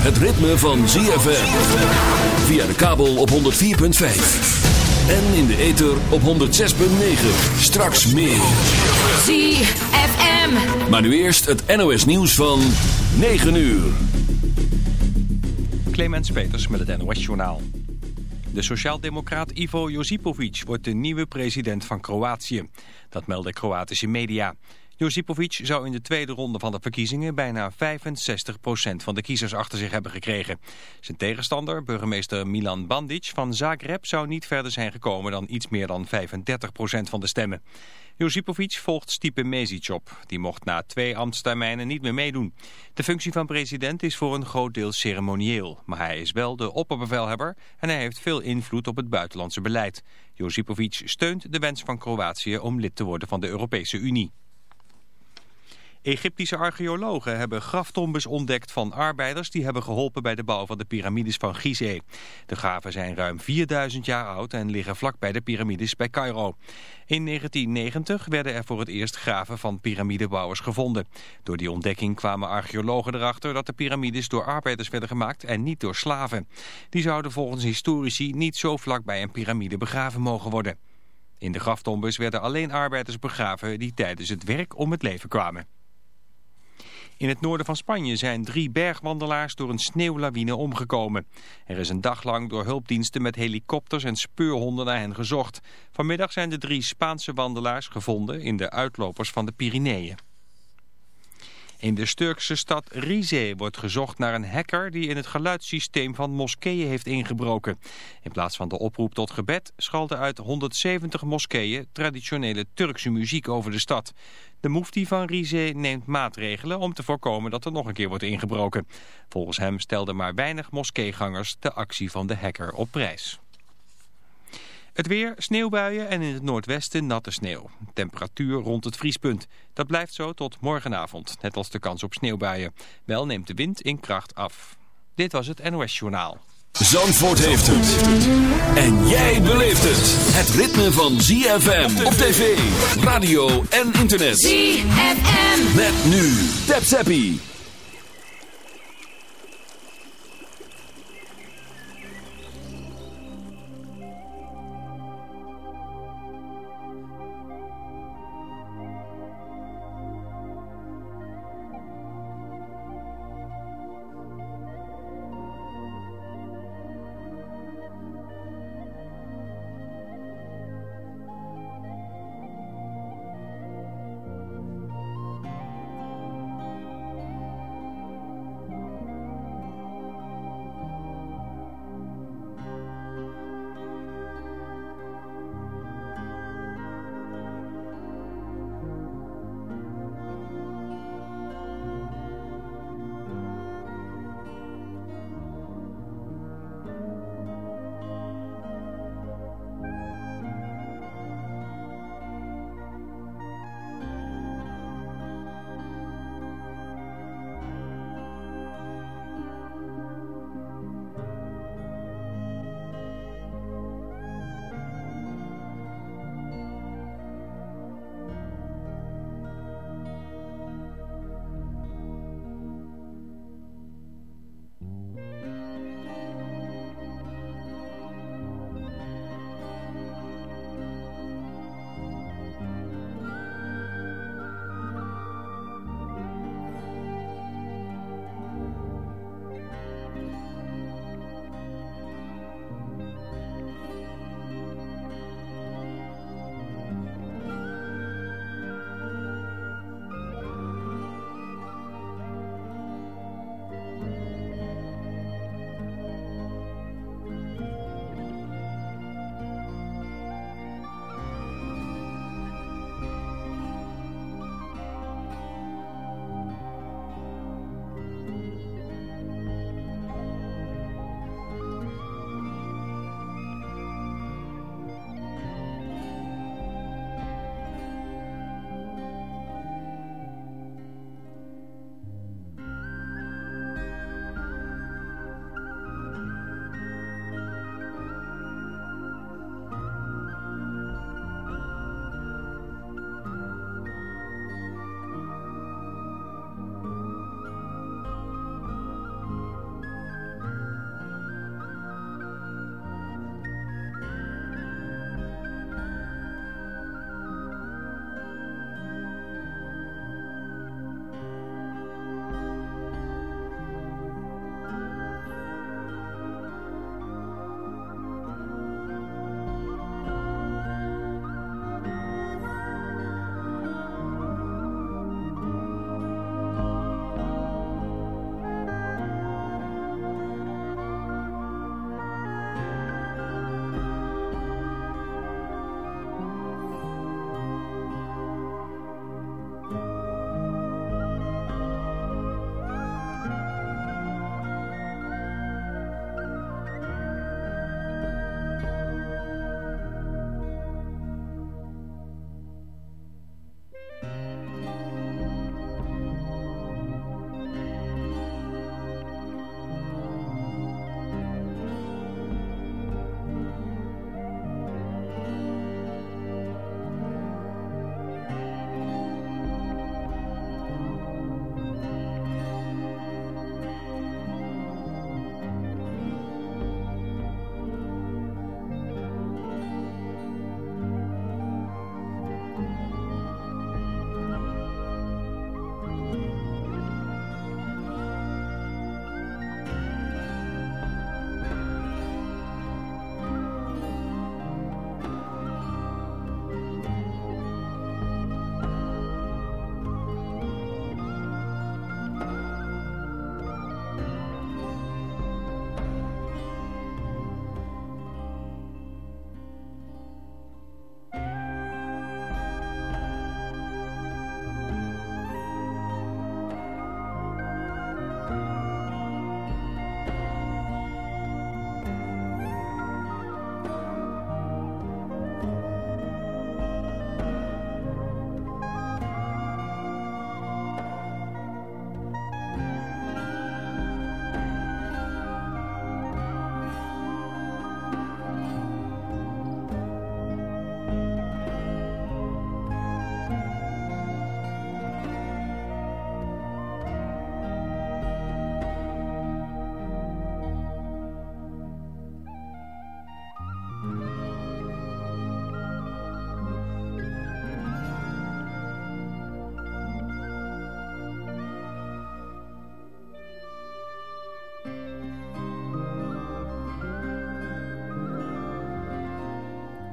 het ritme van ZFM. Via de kabel op 104.5. En in de ether op 106.9. Straks meer. ZFM. Maar nu eerst het NOS nieuws van 9 uur. Clemens Peters met het NOS Journaal. De sociaaldemocraat Ivo Josipovic wordt de nieuwe president van Kroatië. Dat melden Kroatische media. Josipovic zou in de tweede ronde van de verkiezingen bijna 65% van de kiezers achter zich hebben gekregen. Zijn tegenstander, burgemeester Milan Bandic van Zagreb, zou niet verder zijn gekomen dan iets meer dan 35% van de stemmen. Josipovic volgt Stipe Mesic op. Die mocht na twee ambtstermijnen niet meer meedoen. De functie van president is voor een groot deel ceremonieel. Maar hij is wel de opperbevelhebber en hij heeft veel invloed op het buitenlandse beleid. Josipovic steunt de wens van Kroatië om lid te worden van de Europese Unie. Egyptische archeologen hebben graftombes ontdekt van arbeiders die hebben geholpen bij de bouw van de piramides van Gizeh. De graven zijn ruim 4000 jaar oud en liggen vlak bij de piramides bij Cairo. In 1990 werden er voor het eerst graven van piramidebouwers gevonden. Door die ontdekking kwamen archeologen erachter dat de piramides door arbeiders werden gemaakt en niet door slaven. Die zouden volgens historici niet zo vlak bij een piramide begraven mogen worden. In de graftombes werden alleen arbeiders begraven die tijdens het werk om het leven kwamen. In het noorden van Spanje zijn drie bergwandelaars door een sneeuwlawine omgekomen. Er is een dag lang door hulpdiensten met helikopters en speurhonden naar hen gezocht. Vanmiddag zijn de drie Spaanse wandelaars gevonden in de uitlopers van de Pyreneeën. In de Turkse stad Rize wordt gezocht naar een hacker die in het geluidssysteem van moskeeën heeft ingebroken. In plaats van de oproep tot gebed schalde uit 170 moskeeën traditionele Turkse muziek over de stad. De mufti van Rize neemt maatregelen om te voorkomen dat er nog een keer wordt ingebroken. Volgens hem stelden maar weinig moskeegangers de actie van de hacker op prijs. Het weer, sneeuwbuien en in het noordwesten natte sneeuw. Temperatuur rond het vriespunt. Dat blijft zo tot morgenavond, net als de kans op sneeuwbuien. Wel neemt de wind in kracht af. Dit was het NOS Journaal. Zandvoort heeft het. En jij beleeft het. Het ritme van ZFM op tv, radio en internet. ZFM. Met nu. Tap Zappie.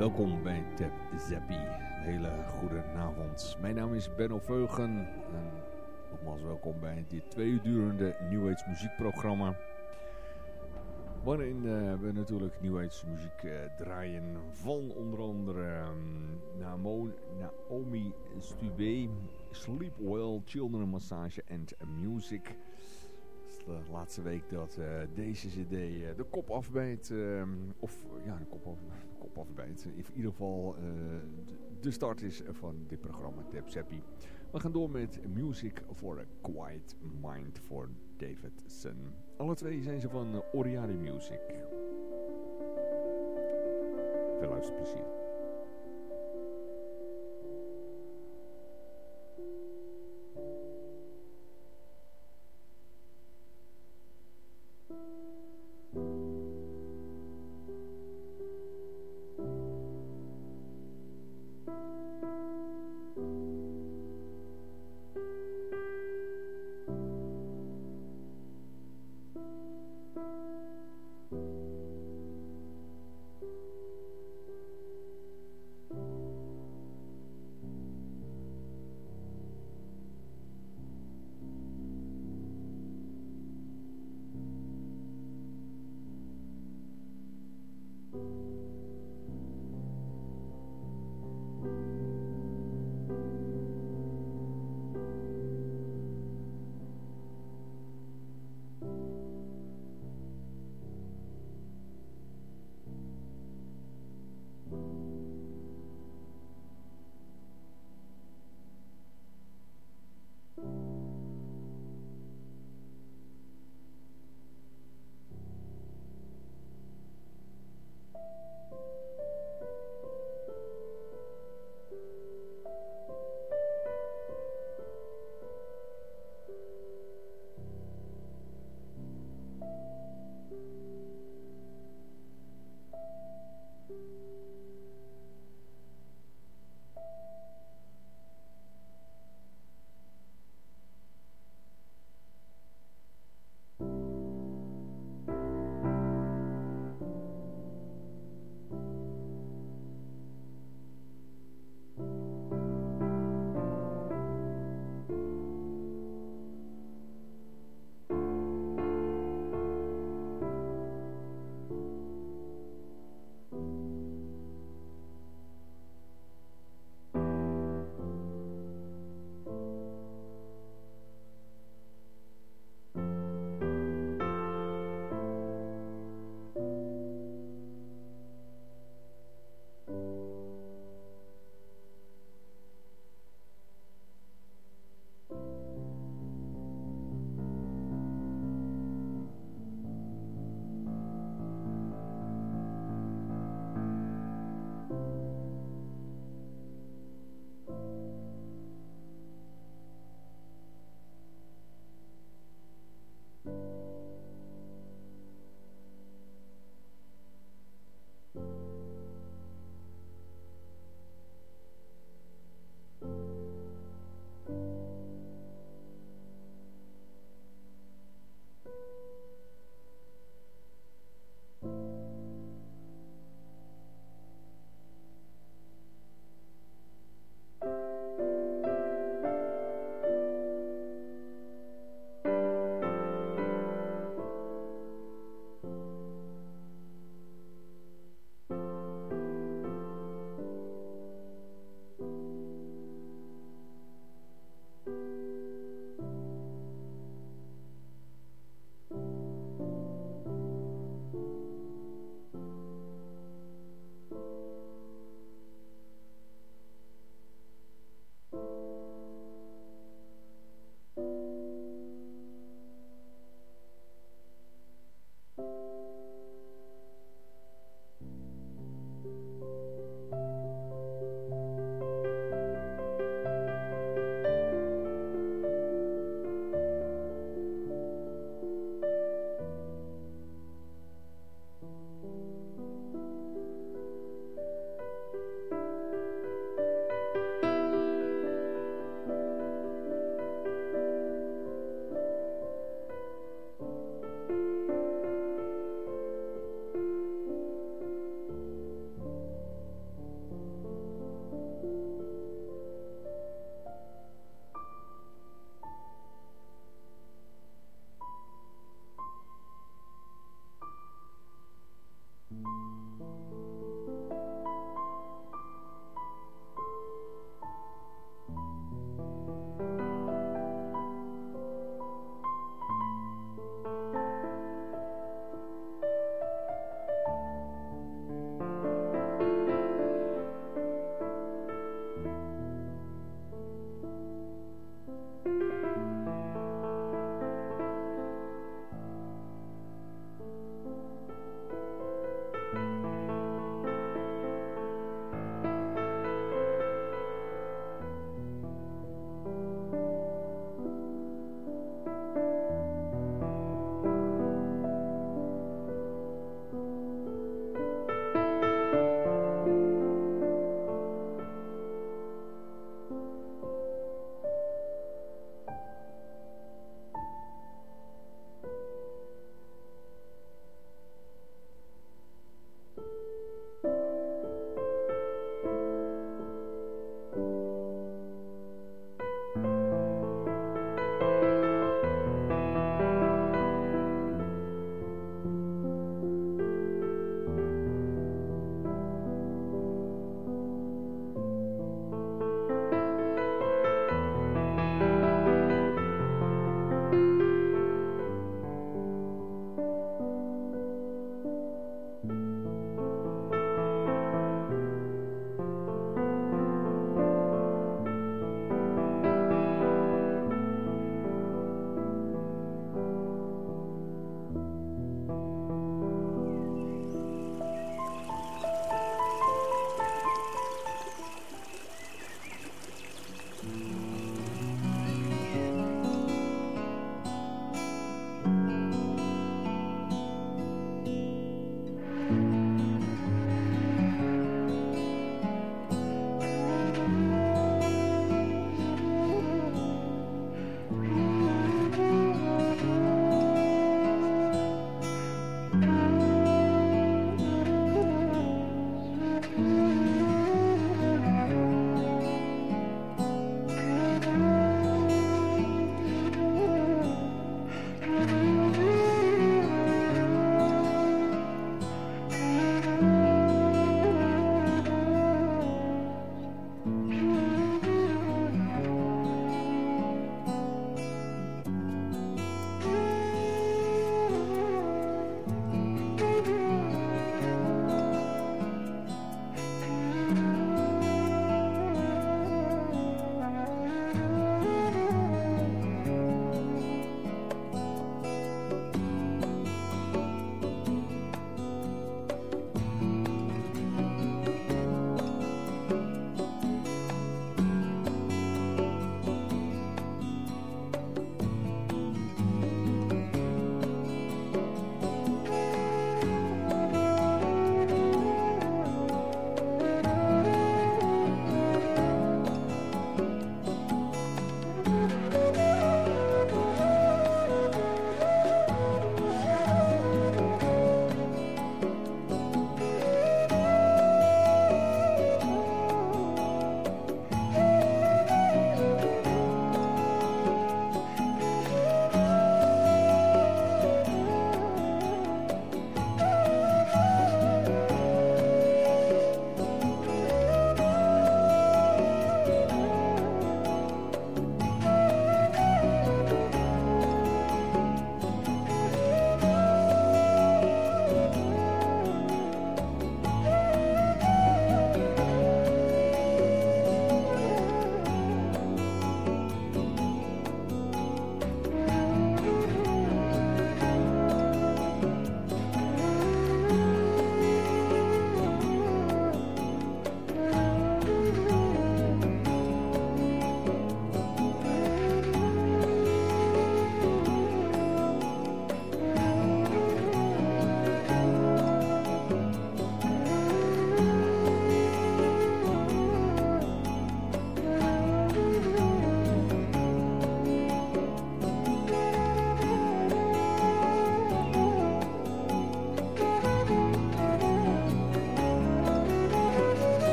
Welkom bij Tap Zappi. Een hele goede avond. Mijn naam is Benno Veugen. En nogmaals welkom bij dit twee uur durende New. Waarin uh, we natuurlijk New muziek uh, draaien van onder andere um, Naomi Stubé, Sleep Well, Children Massage and Music de laatste week dat uh, deze cd de kop afbijt. Uh, of ja, de kop, af, kop afbijt. In ieder geval de start is van dit programma Tap. We gaan door met Music for a Quiet Mind voor Davidson. Alle twee zijn ze van Oriade Music. Veel luisterplezier.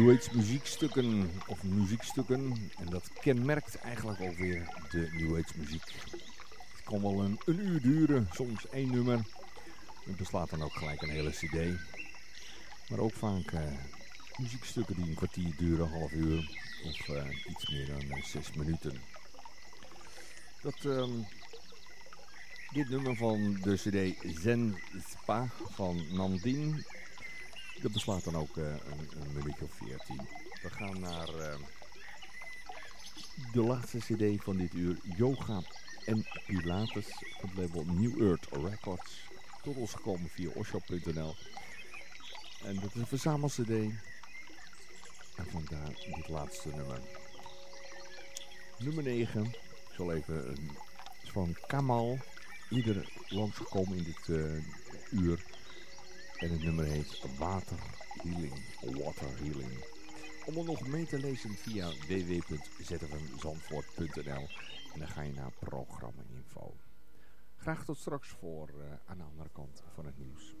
New Age muziekstukken of muziekstukken. En dat kenmerkt eigenlijk ook weer de New Age muziek. Het kan wel een, een uur duren, soms één nummer. Het beslaat dan ook gelijk een hele cd. Maar ook vaak uh, muziekstukken die een kwartier duren, een half uur of uh, iets meer dan uh, zes minuten. Dat, um, dit nummer van de cd Zen Spa van Nandine dat beslaat dan ook uh, een, een minuutje of 14. We gaan naar uh, de laatste cd van dit uur. Yoga en Pilates. Het label New Earth Records. Tot ons gekomen via osho.nl. En dat is een verzamel cd. En vandaar dit laatste nummer. Nummer 9. Ik zal even... Een, is van Kamal. Ieder langsgekomen in dit uur. En het nummer heet Water Healing. Water Healing. Om er nog mee te lezen via www.zfmzandvoort.nl En dan ga je naar programma info. Graag tot straks voor uh, aan de andere kant van het nieuws.